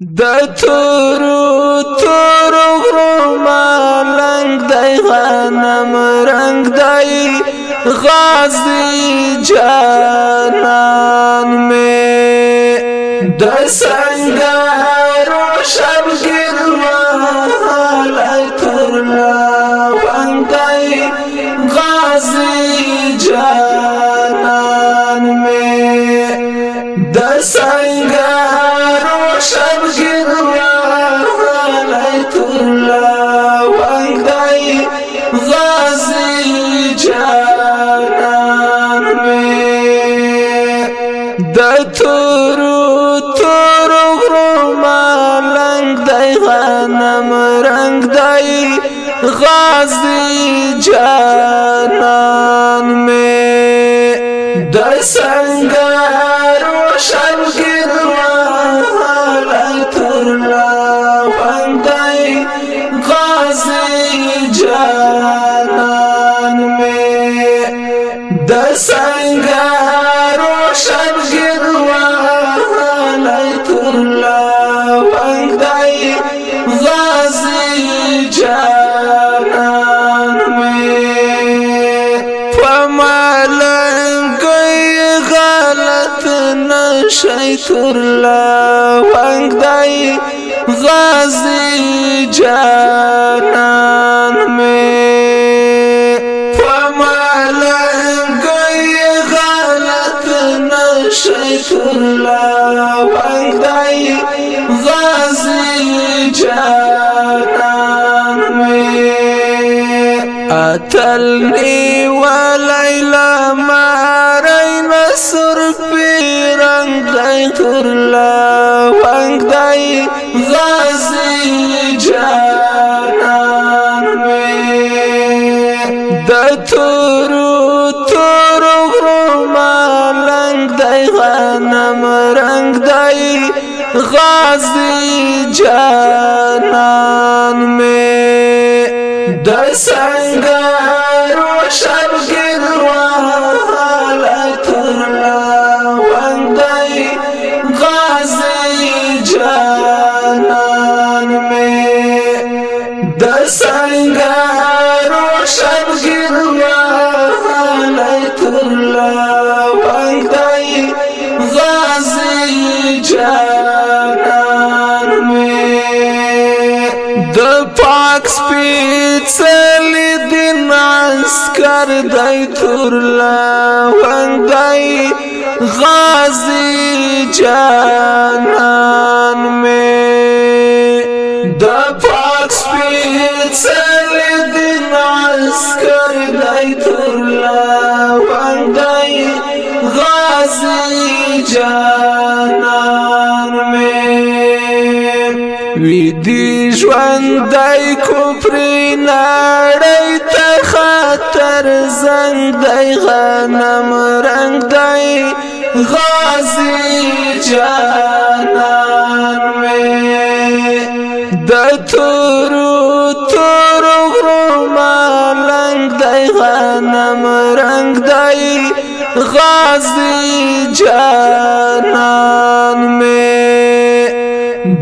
د تورو تورو غرو مالنګ دی غنم رنگ دی غازی جانان می د څنګه جنگ دای غازی جانان می د سنگار و شمکر غازی جانان می د سنگار شای کرلا وانگ دای غازی جانان می فمالنگ غلط نشای کرلا وانگ دای غازی جانان می اتلنی و لیلا مارین سرپ دای کرلا وانګ دای زاسي جانان می د تورو تورو غرو مالنګ دای غنم رنگ دای غازي جانان می د څنګه روشن سپیڅلی دین عسكر دای تور لا وندای غازی جانان می د پاک سپیڅلی دین عسكر دای تور لا وندای غازی جانان می وی دی ژوند دای کو نړۍ ته خطر زنګ دی غنم رنگ دی غازی جانان مې د تورو تورو غرو مالنګ دی غنم رنگ دی غازی جانان مې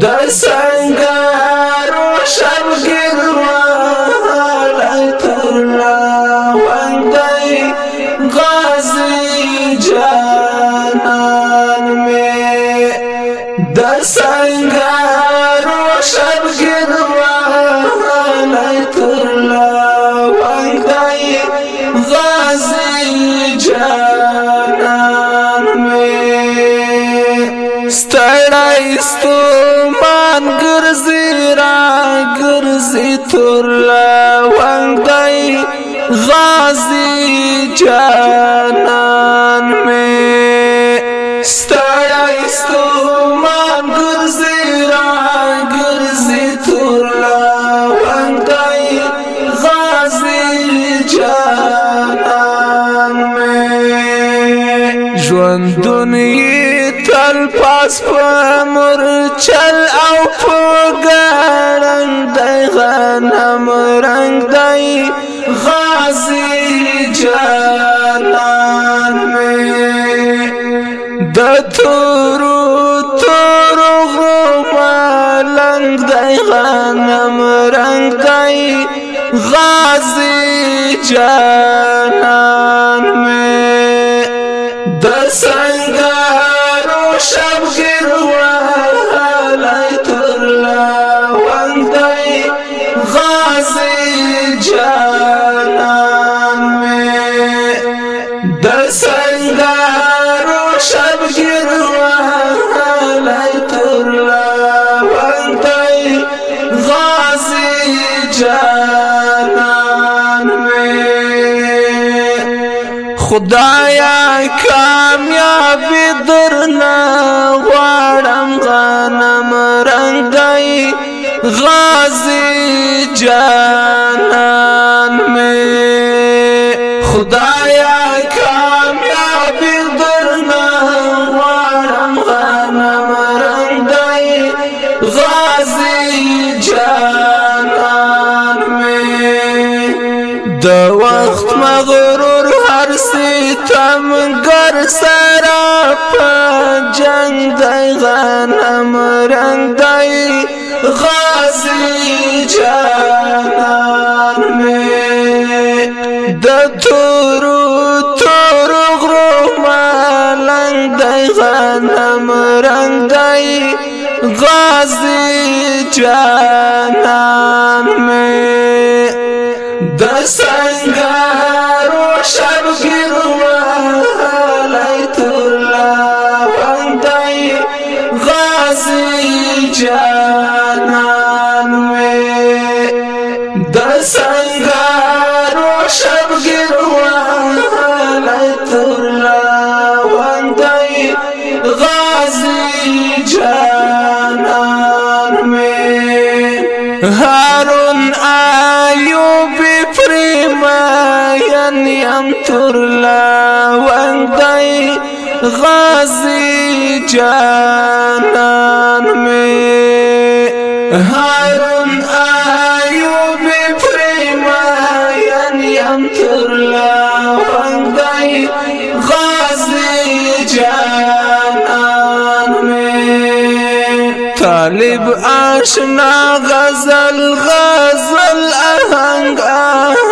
د څنګه سنگار و شبگیر وحالای ترلا ویدای غازی جانان می ستڑای ستومان گرزی را گرزی ترلا ویدای غازی جانان لاس په مرچل او په ګړنګ دی غنم رنگ دی غازی جانان می د تورو تورو غروبه لنګ دی غنم رنگ دی غازی جانان می د سن نشانان می د سنگارو شب گروا لیت الله وانتی غازی جانان می خدایا کامیاب درنا غواړم غنم رنگای غازی جانان خدایا کامیاب درنا غوارم غنم رندی غازی جانان می د وخت مغرور هر ستم گر سرا په جنگ دی غنم رندی غازی جانان می د تورو تورو غرو مالنګ دی غنم رنگ دی غازی جانان می د سنگارو شر لا وندای غازی جانان می هارون ایوب پریمان یم تر لا وندای غازی جانان می طالب آشنا غزل غزل آهنگ آهنگ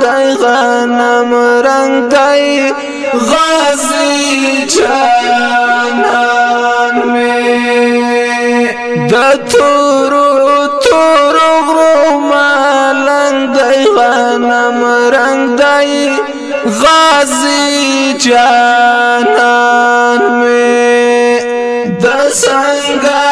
دی غنم رنگ دی غازی جانان می د تورو تورو غرو مالنگ دی غنم رنگ دی غازی جانان می د څنګه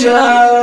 Georgia.